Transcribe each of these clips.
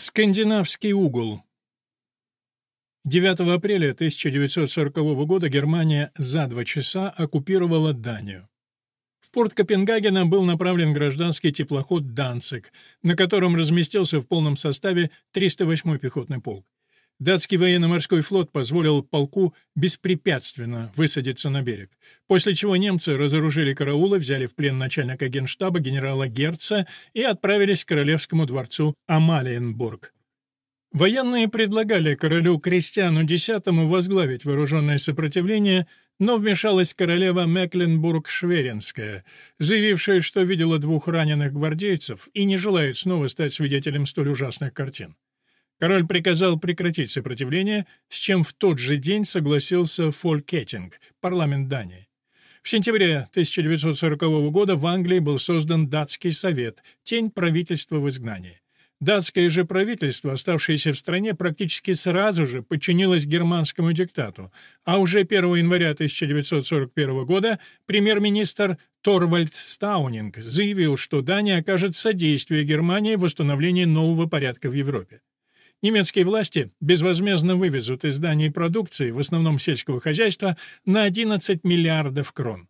Скандинавский угол 9 апреля 1940 года Германия за два часа оккупировала Данию. В порт Копенгагена был направлен гражданский теплоход «Данцик», на котором разместился в полном составе 308-й пехотный полк. Датский военно-морской флот позволил полку беспрепятственно высадиться на берег, после чего немцы разоружили караулы, взяли в плен начальника генштаба генерала Герца и отправились к королевскому дворцу Амалиенбург. Военные предлагали королю Кристиану X возглавить вооруженное сопротивление, но вмешалась королева Мекленбург-Шверинская, заявившая, что видела двух раненых гвардейцев и не желает снова стать свидетелем столь ужасных картин. Король приказал прекратить сопротивление, с чем в тот же день согласился Фолькетинг, парламент Дании. В сентябре 1940 года в Англии был создан датский совет, тень правительства в изгнании. Датское же правительство, оставшееся в стране, практически сразу же подчинилось германскому диктату, а уже 1 января 1941 года премьер-министр Торвальд Стаунинг заявил, что Дания окажет содействие Германии в восстановлении нового порядка в Европе. Немецкие власти безвозмездно вывезут из Дании продукции, в основном сельского хозяйства, на 11 миллиардов крон.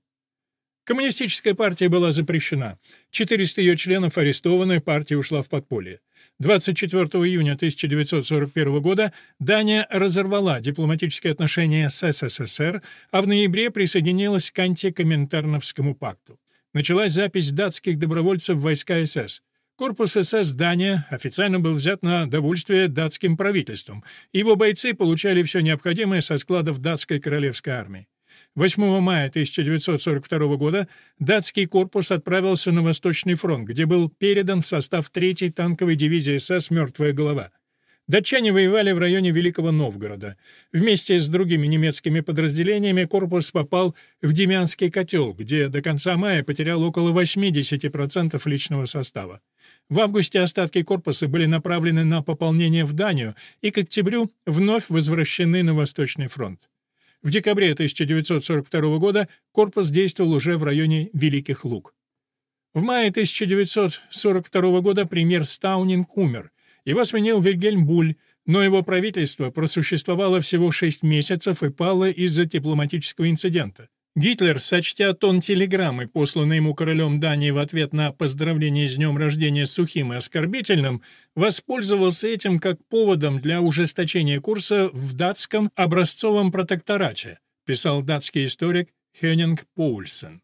Коммунистическая партия была запрещена. 400 ее членов арестованы, партия ушла в подполье. 24 июня 1941 года Дания разорвала дипломатические отношения с СССР, а в ноябре присоединилась к антикоминтерновскому пакту. Началась запись датских добровольцев в войска СС. Корпус СС Дания официально был взят на довольствие датским правительством. Его бойцы получали все необходимое со складов датской королевской армии. 8 мая 1942 года датский корпус отправился на Восточный фронт, где был передан в состав 3-й танковой дивизии СС «Мертвая голова». Датчане воевали в районе Великого Новгорода. Вместе с другими немецкими подразделениями корпус попал в Демянский котел, где до конца мая потерял около 80% личного состава. В августе остатки корпуса были направлены на пополнение в Данию и к октябрю вновь возвращены на Восточный фронт. В декабре 1942 года корпус действовал уже в районе Великих Луг. В мае 1942 года премьер Стаунинг умер. Его сменил Вильгельм Буль, но его правительство просуществовало всего шесть месяцев и пало из-за дипломатического инцидента. Гитлер, сочтя тон телеграммы, посланной ему королем Дании в ответ на поздравление с днем рождения сухим и оскорбительным, воспользовался этим как поводом для ужесточения курса в датском образцовом протекторате, писал датский историк Хеннинг Поульсен.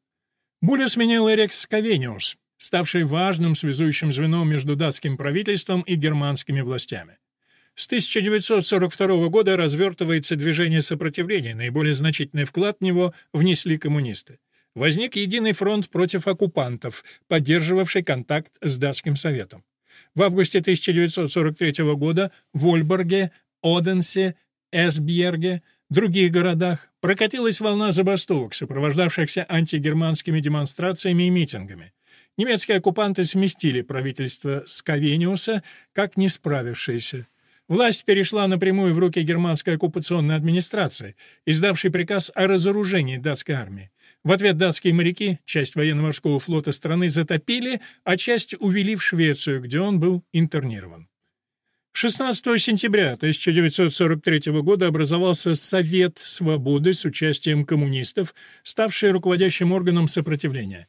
Буля сменил Эрикс Скавениус, ставший важным связующим звеном между датским правительством и германскими властями. С 1942 года развертывается движение сопротивления, наиболее значительный вклад в него внесли коммунисты. Возник единый фронт против оккупантов, поддерживавший контакт с датским советом. В августе 1943 года в Ольборге, Оденсе, Эсбьерге, других городах прокатилась волна забастовок, сопровождавшихся антигерманскими демонстрациями и митингами. Немецкие оккупанты сместили правительство Скавениуса как не справившееся. Власть перешла напрямую в руки германской оккупационной администрации, издавшей приказ о разоружении датской армии. В ответ датские моряки часть военно-морского флота страны затопили, а часть увели в Швецию, где он был интернирован. 16 сентября 1943 года образовался Совет свободы с участием коммунистов, ставший руководящим органом сопротивления.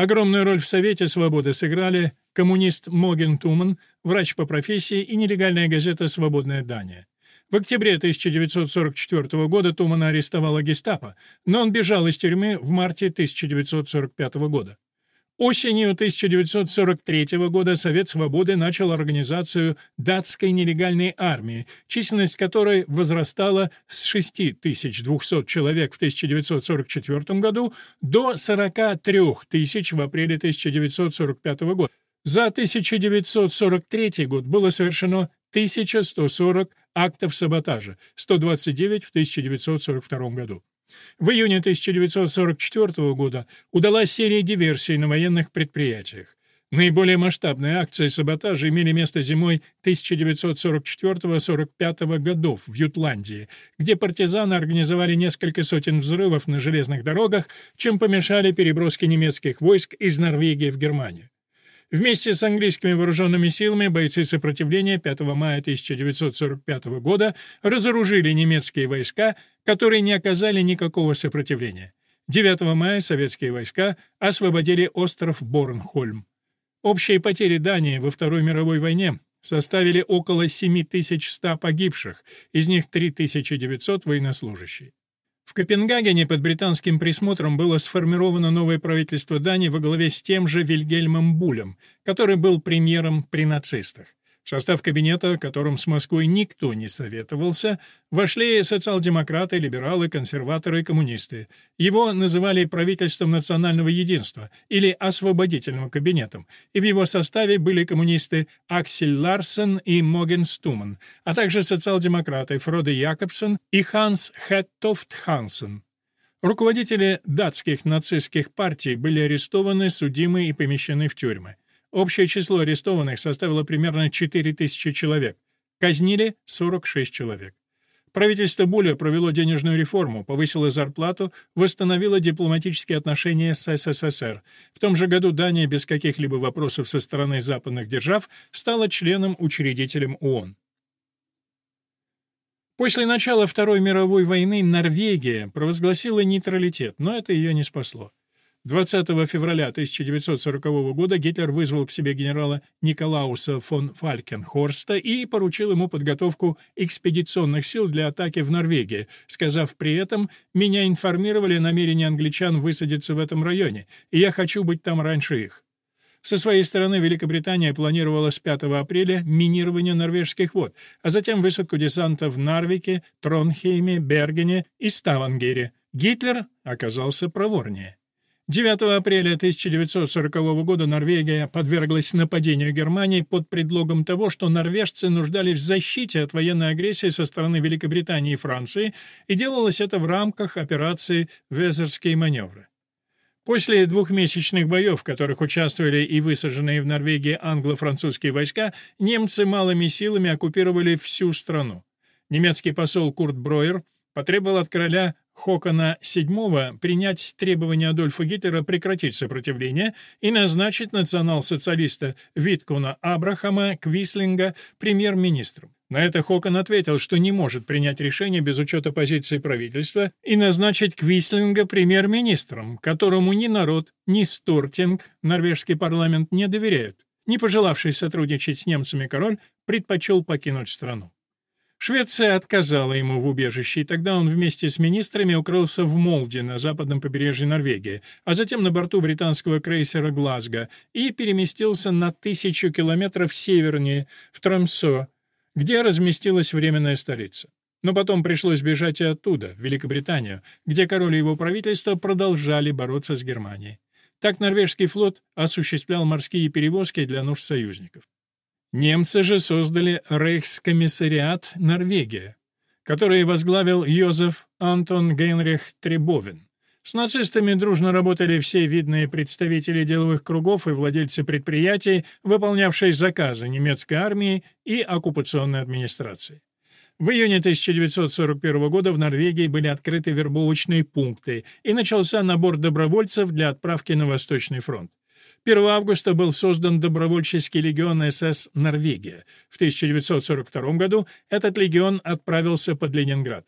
Огромную роль в Совете свободы сыграли коммунист Моген Туман, врач по профессии и нелегальная газета «Свободная Дания». В октябре 1944 года Тумана арестовала гестапо, но он бежал из тюрьмы в марте 1945 года. Осенью 1943 года Совет Свободы начал организацию датской нелегальной армии, численность которой возрастала с 6200 человек в 1944 году до 43 тысяч в апреле 1945 года. За 1943 год было совершено 1140 актов саботажа, 129 в 1942 году. В июне 1944 года удалась серия диверсий на военных предприятиях. Наиболее масштабные акции саботажа имели место зимой 1944-45 годов в Ютландии, где партизаны организовали несколько сотен взрывов на железных дорогах, чем помешали переброске немецких войск из Норвегии в Германию. Вместе с английскими вооруженными силами бойцы сопротивления 5 мая 1945 года разоружили немецкие войска, которые не оказали никакого сопротивления. 9 мая советские войска освободили остров Борнхольм. Общие потери Дании во Второй мировой войне составили около 7100 погибших, из них 3900 военнослужащие. В Копенгагене под британским присмотром было сформировано новое правительство Дании во главе с тем же Вильгельмом Булем, который был премьером при нацистах. В состав кабинета, которым с Москвой никто не советовался, вошли социал-демократы, либералы, консерваторы и коммунисты. Его называли правительством национального единства или освободительным кабинетом, и в его составе были коммунисты Аксель Ларсен и Моген Стуман, а также социал-демократы Фроде Якобсон и Ханс Хэттофт Хансен. Руководители датских нацистских партий были арестованы, судимы и помещены в тюрьмы. Общее число арестованных составило примерно 4000 человек. Казнили 46 человек. Правительство Буля провело денежную реформу, повысило зарплату, восстановило дипломатические отношения с СССР. В том же году Дания без каких-либо вопросов со стороны западных держав стала членом-учредителем ООН. После начала Второй мировой войны Норвегия провозгласила нейтралитет, но это ее не спасло. 20 февраля 1940 года Гитлер вызвал к себе генерала Николауса фон Фалькенхорста и поручил ему подготовку экспедиционных сил для атаки в Норвегии, сказав при этом «Меня информировали о намерении англичан высадиться в этом районе, и я хочу быть там раньше их». Со своей стороны Великобритания планировала с 5 апреля минирование норвежских вод, а затем высадку десанта в Нарвике, Тронхейме, Бергене и Ставангере. Гитлер оказался проворнее. 9 апреля 1940 года Норвегия подверглась нападению Германии под предлогом того, что норвежцы нуждались в защите от военной агрессии со стороны Великобритании и Франции, и делалось это в рамках операции «Везерские маневры». После двухмесячных боев, в которых участвовали и высаженные в Норвегии англо-французские войска, немцы малыми силами оккупировали всю страну. Немецкий посол Курт Броер потребовал от короля Хокона VII принять требования Адольфа Гитлера прекратить сопротивление и назначить национал-социалиста Виткуна Абрахама Квислинга премьер-министром. На это Хокон ответил, что не может принять решение без учета позиции правительства и назначить Квислинга премьер-министром, которому ни народ, ни Стортинг, норвежский парламент, не доверяют. Не пожелавший сотрудничать с немцами король предпочел покинуть страну. Швеция отказала ему в убежище, и тогда он вместе с министрами укрылся в Молде на западном побережье Норвегии, а затем на борту британского крейсера «Глазго» и переместился на тысячу километров севернее, в Трамсо, где разместилась временная столица. Но потом пришлось бежать и оттуда, в Великобританию, где король и его правительство продолжали бороться с Германией. Так норвежский флот осуществлял морские перевозки для нужд союзников. Немцы же создали Рейхскомиссариат Норвегия, который возглавил Йозеф Антон Гейнрих Требовин. С нацистами дружно работали все видные представители деловых кругов и владельцы предприятий, выполнявшие заказы немецкой армии и оккупационной администрации. В июне 1941 года в Норвегии были открыты вербовочные пункты и начался набор добровольцев для отправки на Восточный фронт. 1 августа был создан добровольческий легион СС «Норвегия». В 1942 году этот легион отправился под Ленинград.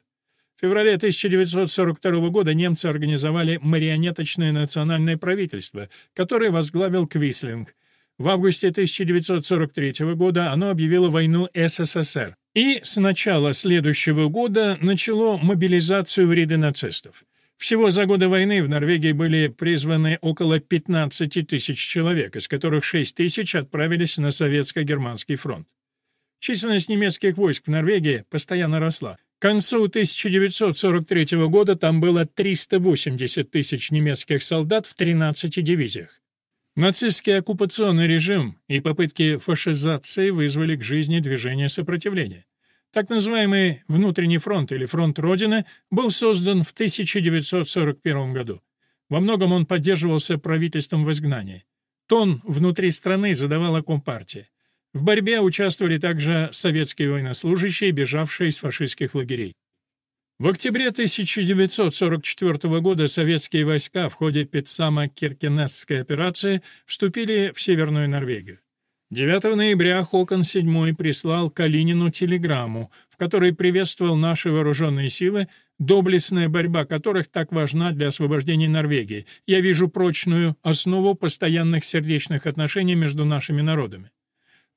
В феврале 1942 года немцы организовали марионеточное национальное правительство, которое возглавил Квислинг. В августе 1943 года оно объявило войну СССР и с начала следующего года начало мобилизацию в ряды нацистов. Всего за годы войны в Норвегии были призваны около 15 тысяч человек, из которых 6 тысяч отправились на советско-германский фронт. Численность немецких войск в Норвегии постоянно росла. К концу 1943 года там было 380 тысяч немецких солдат в 13 дивизиях. Нацистский оккупационный режим и попытки фашизации вызвали к жизни движение сопротивления. Так называемый «Внутренний фронт» или «Фронт Родины» был создан в 1941 году. Во многом он поддерживался правительством в изгнании. Тон внутри страны задавала Компартия. В борьбе участвовали также советские военнослужащие, бежавшие из фашистских лагерей. В октябре 1944 года советские войска в ходе Питсама-Киркенесской операции вступили в Северную Норвегию. 9 ноября Хокон VII прислал Калинину телеграмму, в которой приветствовал наши вооруженные силы, доблестная борьба которых так важна для освобождения Норвегии. Я вижу прочную основу постоянных сердечных отношений между нашими народами.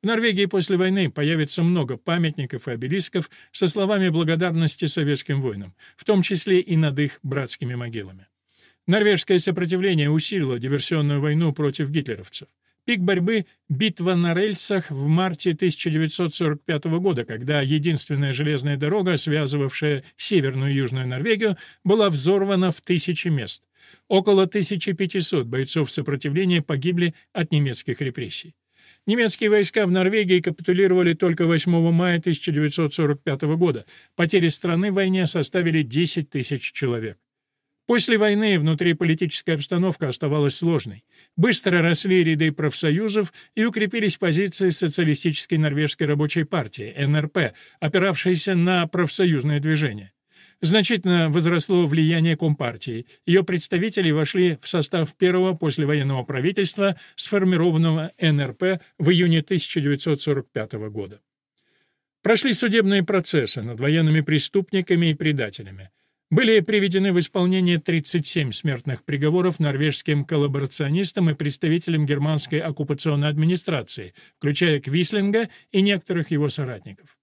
В Норвегии после войны появится много памятников и обелисков со словами благодарности советским воинам, в том числе и над их братскими могилами. Норвежское сопротивление усилило диверсионную войну против гитлеровцев. Пик борьбы — битва на рельсах в марте 1945 года, когда единственная железная дорога, связывавшая Северную и Южную Норвегию, была взорвана в тысячи мест. Около 1500 бойцов сопротивления погибли от немецких репрессий. Немецкие войска в Норвегии капитулировали только 8 мая 1945 года. Потери страны в войне составили 10 тысяч человек. После войны внутриполитическая обстановка оставалась сложной. Быстро росли ряды профсоюзов и укрепились позиции социалистической норвежской рабочей партии, НРП, опиравшейся на профсоюзное движение. Значительно возросло влияние Компартии. Ее представители вошли в состав первого послевоенного правительства, сформированного НРП в июне 1945 года. Прошли судебные процессы над военными преступниками и предателями. Были приведены в исполнение 37 смертных приговоров норвежским коллаборационистам и представителям германской оккупационной администрации, включая Квислинга и некоторых его соратников.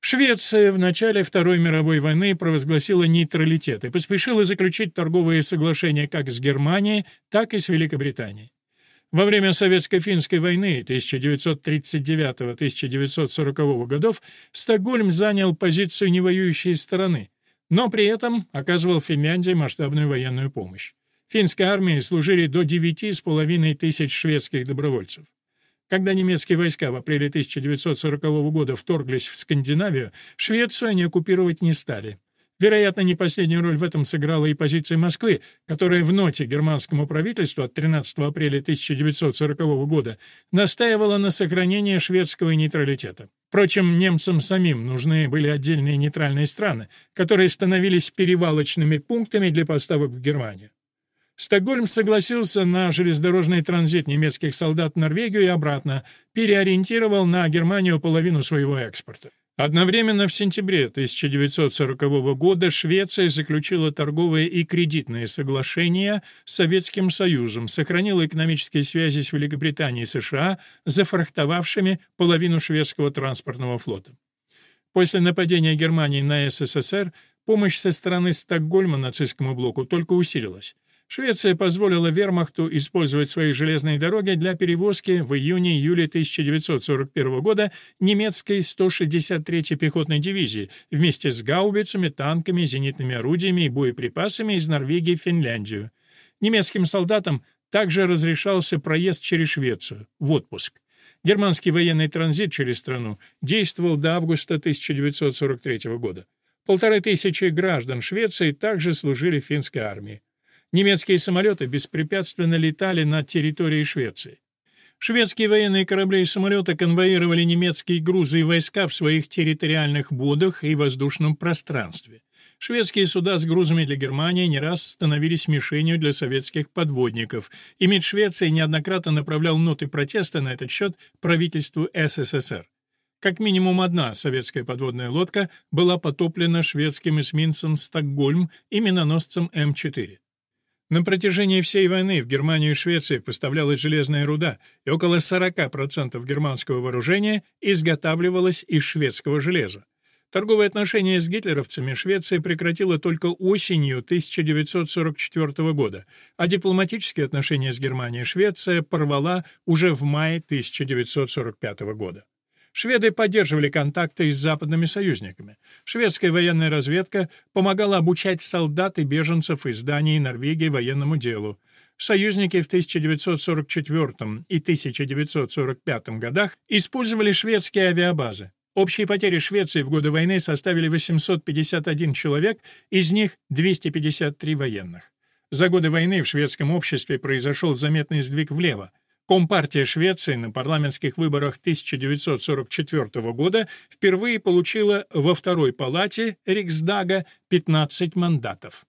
Швеция в начале Второй мировой войны провозгласила нейтралитет и поспешила заключить торговые соглашения как с Германией, так и с Великобританией. Во время Советско-финской войны 1939-1940 годов Стокгольм занял позицию невоюющей стороны, но при этом оказывал Финляндии масштабную военную помощь. Финской армии служили до 9,5 тысяч шведских добровольцев. Когда немецкие войска в апреле 1940 года вторглись в Скандинавию, Швецию они оккупировать не стали. Вероятно, не последнюю роль в этом сыграла и позиция Москвы, которая в ноте германскому правительству от 13 апреля 1940 года настаивала на сохранении шведского нейтралитета. Впрочем, немцам самим нужны были отдельные нейтральные страны, которые становились перевалочными пунктами для поставок в Германию. Стокгольм согласился на железнодорожный транзит немецких солдат в Норвегию и обратно, переориентировал на Германию половину своего экспорта. Одновременно в сентябре 1940 года Швеция заключила торговые и кредитные соглашения с Советским Союзом, сохранила экономические связи с Великобританией и США, зафрахтовавшими половину шведского транспортного флота. После нападения Германии на СССР помощь со стороны Стокгольма нацистскому блоку только усилилась. Швеция позволила вермахту использовать свои железные дороги для перевозки в июне-июле 1941 года немецкой 163-й пехотной дивизии вместе с гаубицами, танками, зенитными орудиями и боеприпасами из Норвегии в Финляндию. Немецким солдатам также разрешался проезд через Швецию в отпуск. Германский военный транзит через страну действовал до августа 1943 года. Полторы тысячи граждан Швеции также служили в финской армии. Немецкие самолеты беспрепятственно летали над территорией Швеции. Шведские военные корабли и самолеты конвоировали немецкие грузы и войска в своих территориальных водах и воздушном пространстве. Шведские суда с грузами для Германии не раз становились мишенью для советских подводников, и МИД Швеции неоднократно направлял ноты протеста на этот счет правительству СССР. Как минимум одна советская подводная лодка была потоплена шведским эсминцем «Стокгольм» и миноносцем М-4. На протяжении всей войны в Германию и Швецию поставлялась железная руда, и около 40% германского вооружения изготавливалось из шведского железа. Торговые отношения с гитлеровцами Швеция прекратила только осенью 1944 года, а дипломатические отношения с Германией Швеция порвала уже в мае 1945 года. Шведы поддерживали контакты с западными союзниками. Шведская военная разведка помогала обучать солдат и беженцев из Дании и Норвегии военному делу. Союзники в 1944 и 1945 годах использовали шведские авиабазы. Общие потери Швеции в годы войны составили 851 человек, из них 253 военных. За годы войны в шведском обществе произошел заметный сдвиг влево. Компартия Швеции на парламентских выборах 1944 года впервые получила во второй палате Риксдага 15 мандатов.